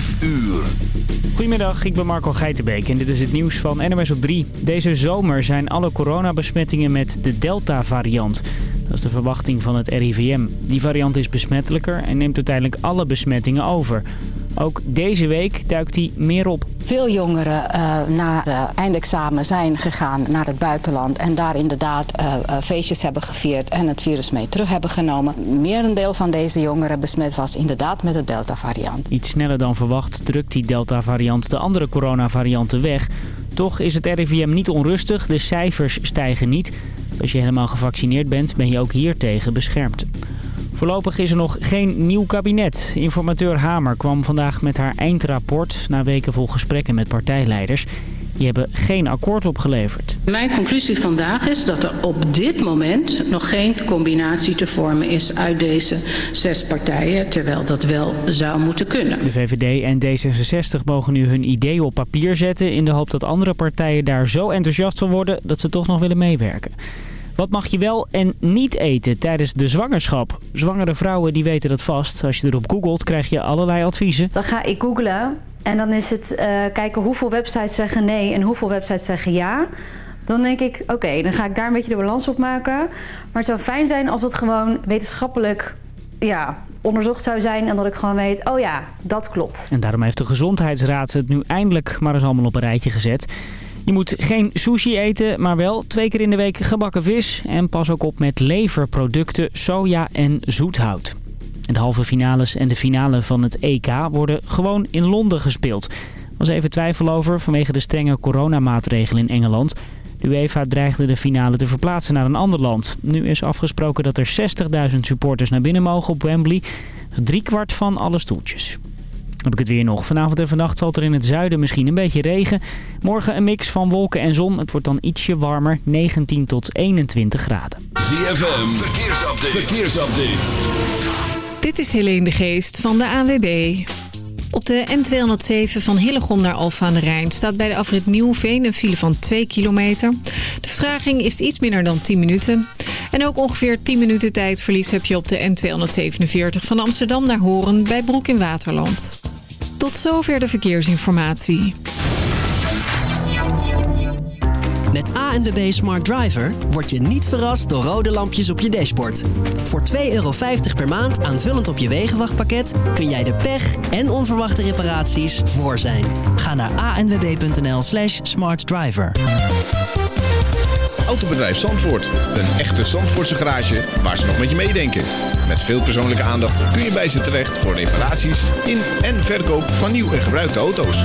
5 uur. Goedemiddag, ik ben Marco Geitenbeek en dit is het nieuws van NMS op 3. Deze zomer zijn alle coronabesmettingen met de Delta-variant. Dat is de verwachting van het RIVM. Die variant is besmettelijker en neemt uiteindelijk alle besmettingen over. Ook deze week duikt hij meer op. Veel jongeren uh, na het eindexamen zijn gegaan naar het buitenland... en daar inderdaad uh, uh, feestjes hebben gevierd en het virus mee terug hebben genomen. Merendeel van deze jongeren besmet was inderdaad met de Delta-variant. Iets sneller dan verwacht drukt die Delta-variant de andere coronavarianten weg. Toch is het RIVM niet onrustig, de cijfers stijgen niet. Als je helemaal gevaccineerd bent, ben je ook hiertegen beschermd. Voorlopig is er nog geen nieuw kabinet. Informateur Hamer kwam vandaag met haar eindrapport... na weken vol gesprekken met partijleiders. Die hebben geen akkoord opgeleverd. Mijn conclusie vandaag is dat er op dit moment nog geen combinatie te vormen is uit deze zes partijen, terwijl dat wel zou moeten kunnen. De VVD en D66 mogen nu hun ideeën op papier zetten in de hoop dat andere partijen daar zo enthousiast van worden dat ze toch nog willen meewerken. Wat mag je wel en niet eten tijdens de zwangerschap? Zwangere vrouwen die weten dat vast. Als je erop googelt krijg je allerlei adviezen. Dan ga ik googlen en dan is het uh, kijken hoeveel websites zeggen nee en hoeveel websites zeggen ja. Dan denk ik, oké, okay, dan ga ik daar een beetje de balans op maken. Maar het zou fijn zijn als het gewoon wetenschappelijk ja, onderzocht zou zijn en dat ik gewoon weet, oh ja, dat klopt. En daarom heeft de Gezondheidsraad het nu eindelijk maar eens allemaal op een rijtje gezet. Je moet geen sushi eten, maar wel twee keer in de week gebakken vis. En pas ook op met leverproducten, soja en zoethout. De halve finales en de finale van het EK worden gewoon in Londen gespeeld. Er was even twijfel over vanwege de strenge coronamaatregelen in Engeland. De UEFA dreigde de finale te verplaatsen naar een ander land. Nu is afgesproken dat er 60.000 supporters naar binnen mogen op Wembley. Drie kwart van alle stoeltjes heb ik het weer nog. Vanavond en vannacht valt er in het zuiden misschien een beetje regen. Morgen een mix van wolken en zon. Het wordt dan ietsje warmer, 19 tot 21 graden. ZFM, verkeersupdate. verkeersupdate. Dit is Helene de Geest van de AWB. Op de N207 van Hillegom naar Alfa aan de Rijn staat bij de afrit Nieuwveen een file van 2 kilometer. De vertraging is iets minder dan 10 minuten. En ook ongeveer 10 minuten tijdverlies heb je op de N247 van Amsterdam naar Horen bij Broek in Waterland. Tot zover de verkeersinformatie. Met ANWB Smart Driver word je niet verrast door rode lampjes op je dashboard. Voor 2,50 euro per maand aanvullend op je wegenwachtpakket... kun jij de pech en onverwachte reparaties voor zijn. Ga naar anwb.nl slash smartdriver. Autobedrijf Zandvoort. Een echte Zandvoortse garage waar ze nog met je meedenken. Met veel persoonlijke aandacht kun je bij ze terecht voor reparaties in en verkoop van nieuw en gebruikte auto's.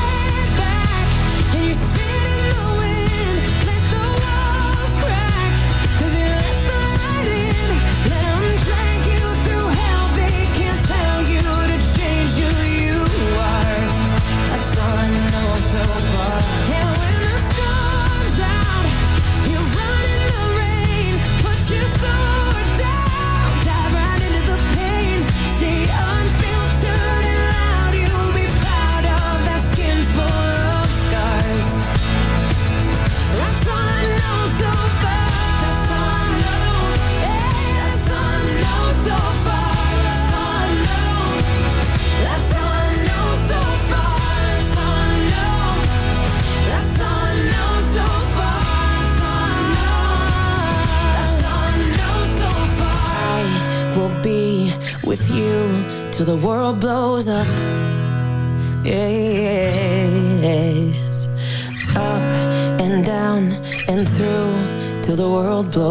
world blows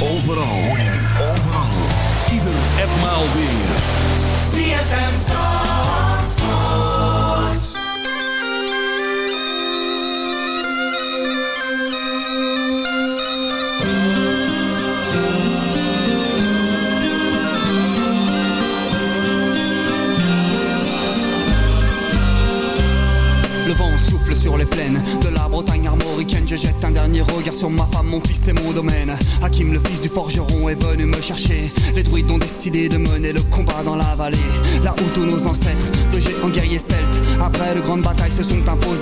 overal.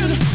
Revolution.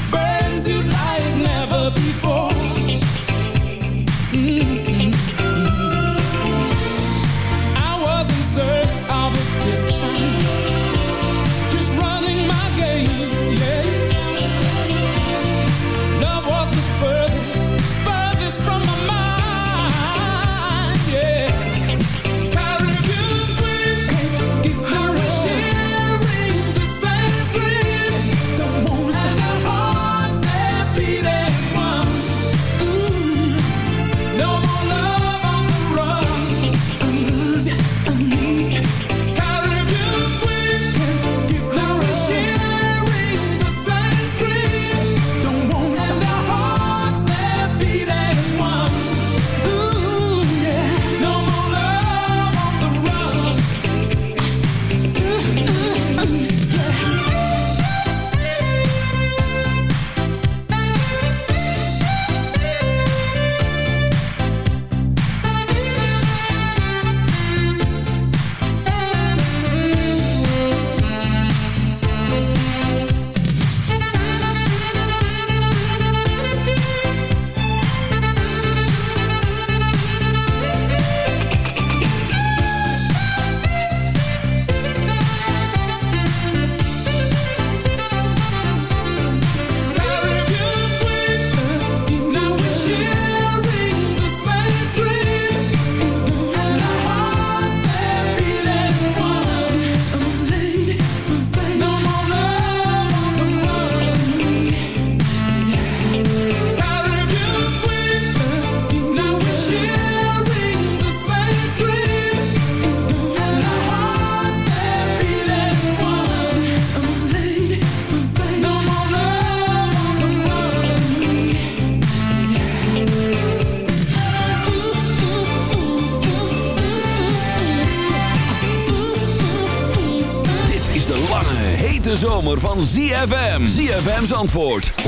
zomer van ZFM. ZFM's antwoord 106.9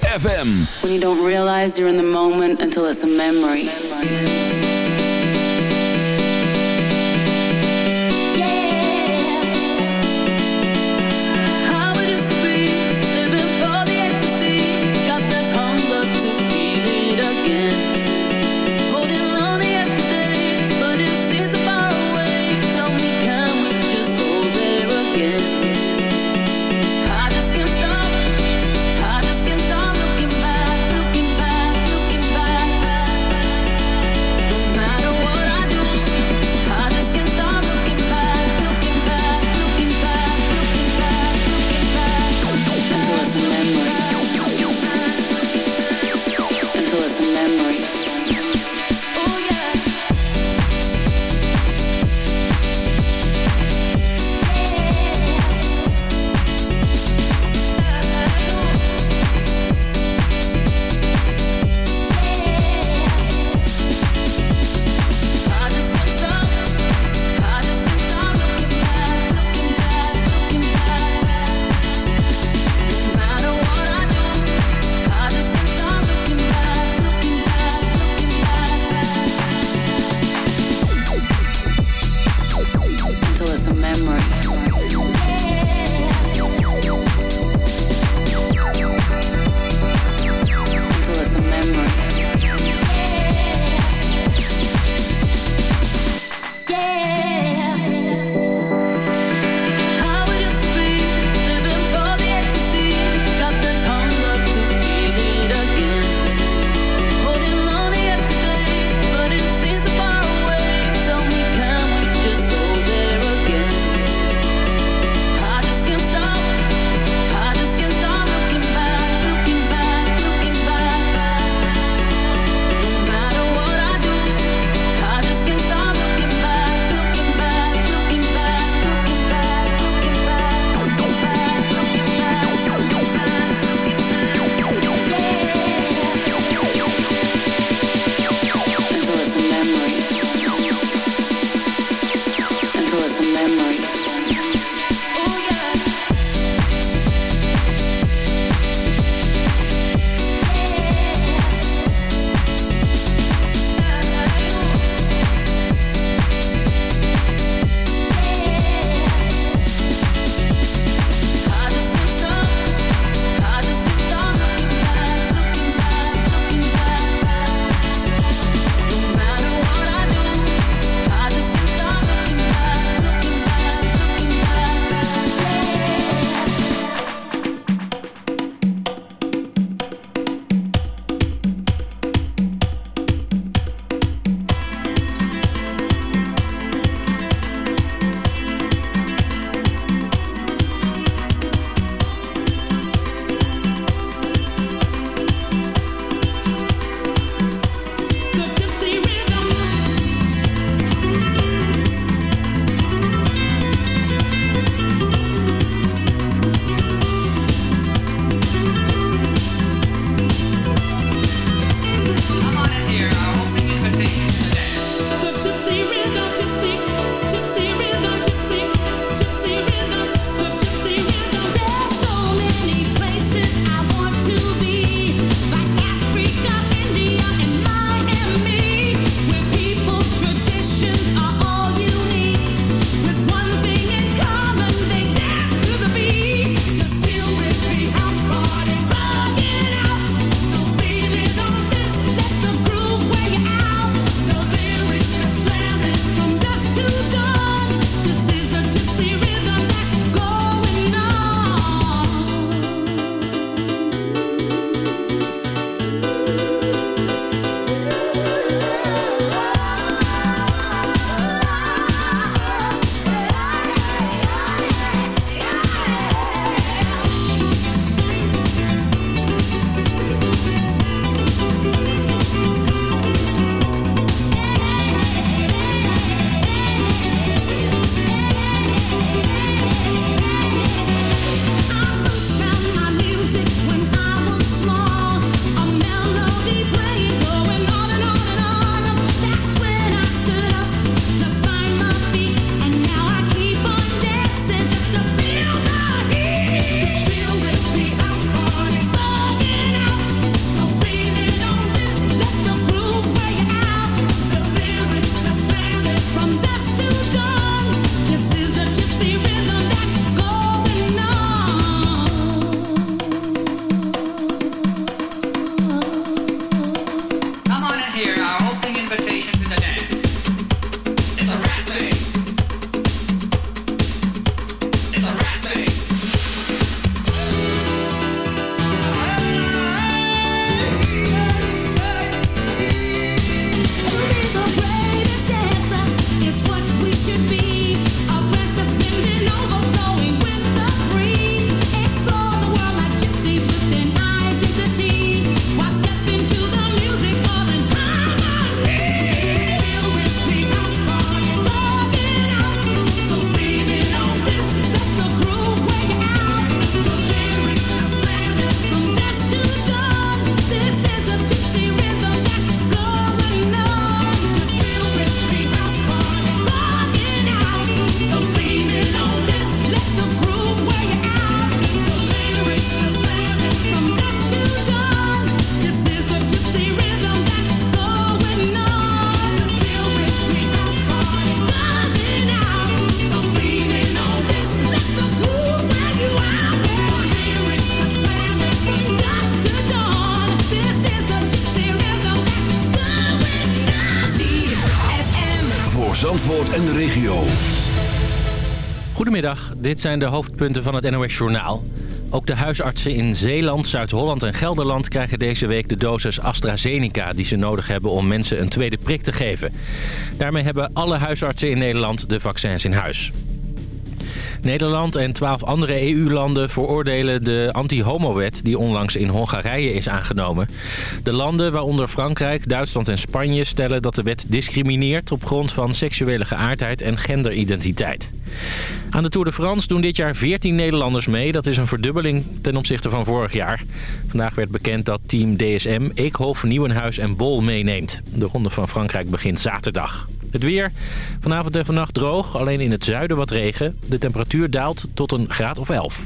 FM. When you don't realize you're in the moment until it's a memory. Dit zijn de hoofdpunten van het NOS Journaal. Ook de huisartsen in Zeeland, Zuid-Holland en Gelderland krijgen deze week de dosis AstraZeneca... die ze nodig hebben om mensen een tweede prik te geven. Daarmee hebben alle huisartsen in Nederland de vaccins in huis. Nederland en twaalf andere EU-landen veroordelen de anti-homo-wet... die onlangs in Hongarije is aangenomen. De landen, waaronder Frankrijk, Duitsland en Spanje... stellen dat de wet discrimineert op grond van seksuele geaardheid en genderidentiteit. Aan de Tour de France doen dit jaar 14 Nederlanders mee. Dat is een verdubbeling ten opzichte van vorig jaar. Vandaag werd bekend dat team DSM, Eekhof, Nieuwenhuis en Bol meeneemt. De Ronde van Frankrijk begint zaterdag. Het weer. Vanavond en vannacht droog, alleen in het zuiden wat regen. De temperatuur daalt tot een graad of 11.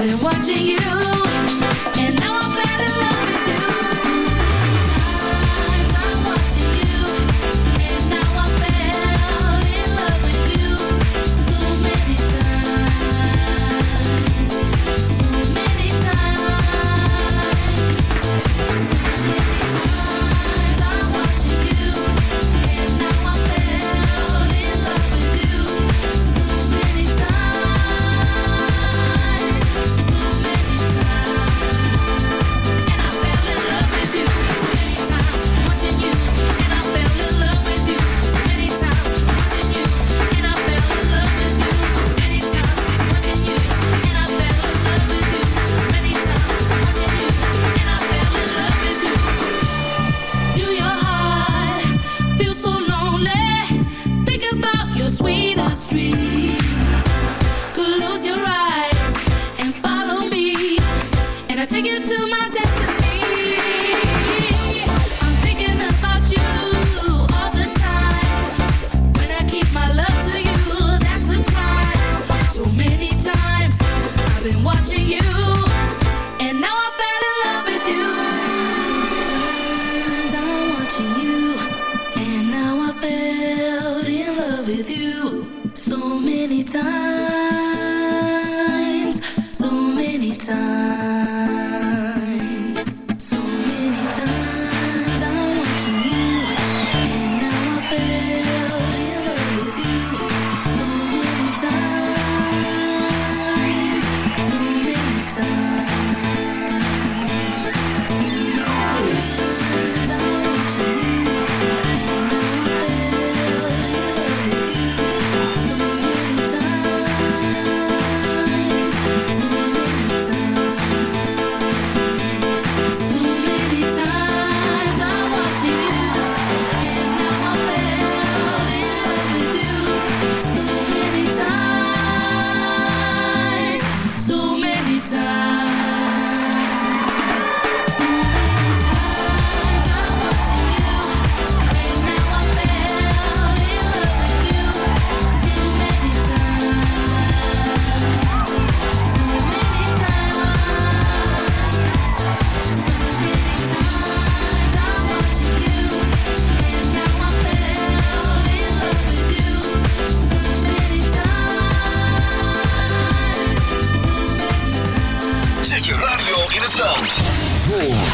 Been watching you,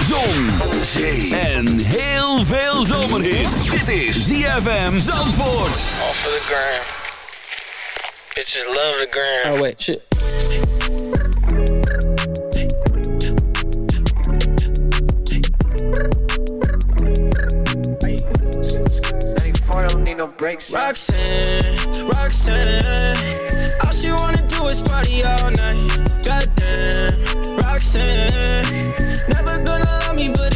zon, zee en heel veel zomerhit. Dit is ZFM Zandvoort. Off of the gram. Bitches love the gram. Oh wait, shit. Roxanne, Roxanne, all she wanna do is party all night. Goddamn, Roxanne, never gonna love me, but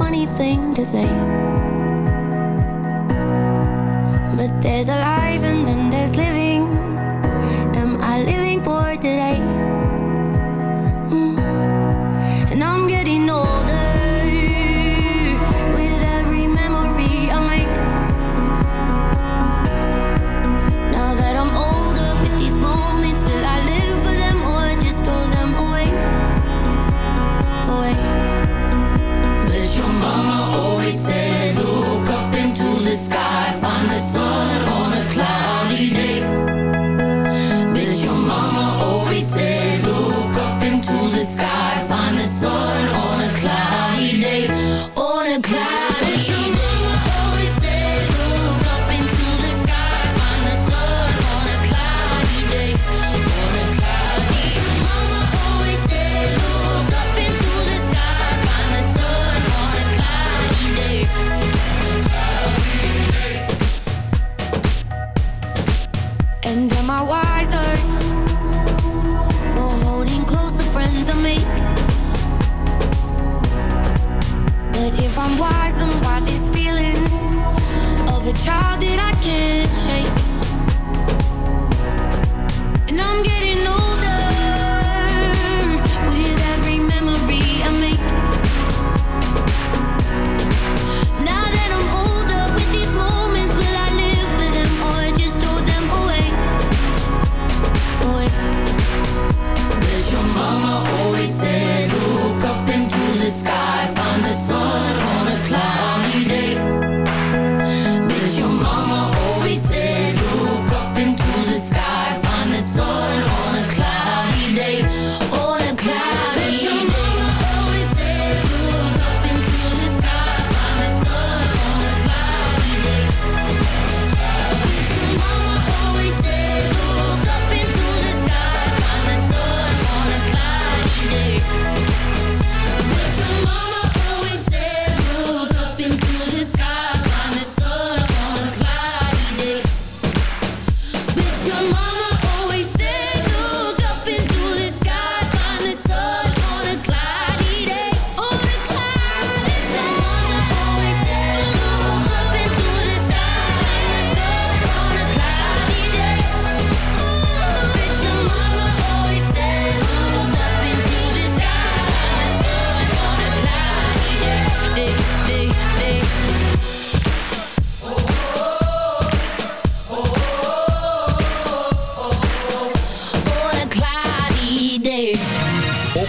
Funny thing to say. But there's a life in then